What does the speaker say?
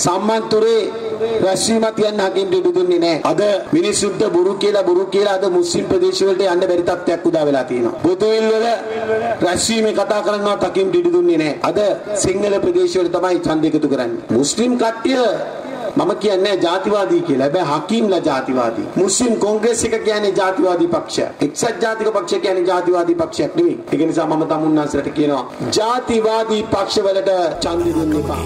සම්මන්තුරේ රැස්වීමක් තියන්න හකින්ට ඉඩ දුන්නේ නැහැ. අද මිනිස්සුන්ට බොරු කියලා බොරු කියලා අද මුස්ලිම් ප්‍රදේශ වලට යන්න බැරි තත්ත්වයක් උදා වෙලා තියෙනවා. පොතුවිල් වල රැස්වීමේ කතා කරනවා තකින්ට ඉඩ දුන්නේ නැහැ. අද සිංහල ප්‍රදේශ වල තමයි ඡන්ද එකතු කරන්නේ. මුස්ලිම් කට්ටිය මම කියන්නේ ජාතිවාදී කියලා. හැබැයි හකීම්ලා ජාතිවාදී. මුස්ලිම් කොංග්‍රස් එක කියන්නේ ජාතිවාදී පක්ෂයක්. එක්සත් ජාතික පක්ෂය කියන්නේ ජාතිවාදී පක්ෂයක් නෙවෙයි. ඒක නිසා මම තමුන්නාන්සලට කියනවා ජාතිවාදී පක්ෂවලට ඡන්දෙ දෙන්න එපා.